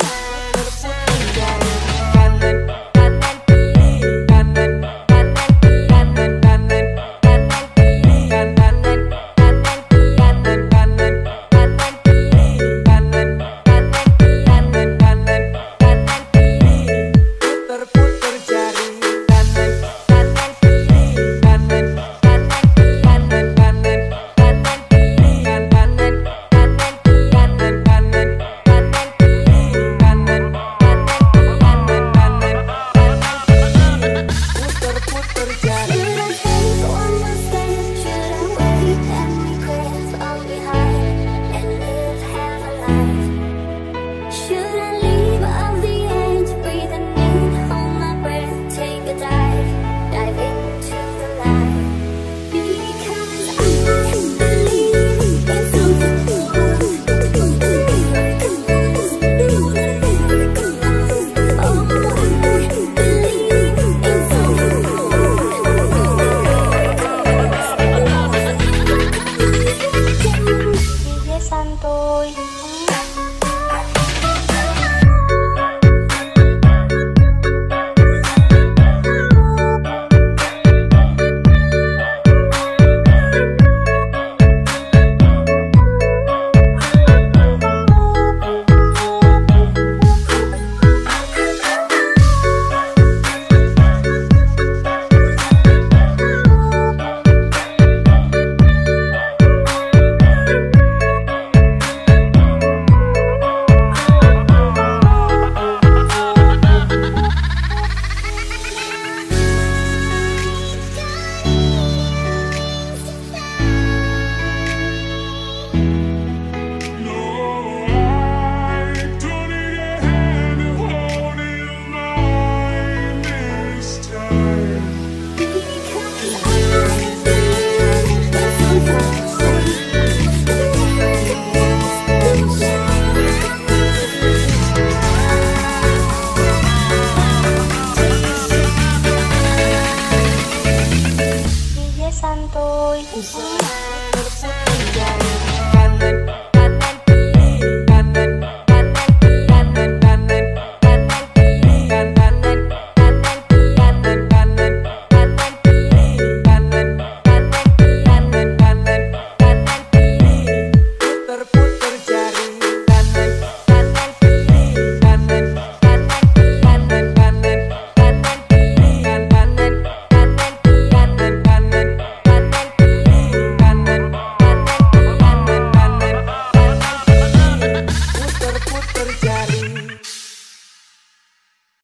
Yeah.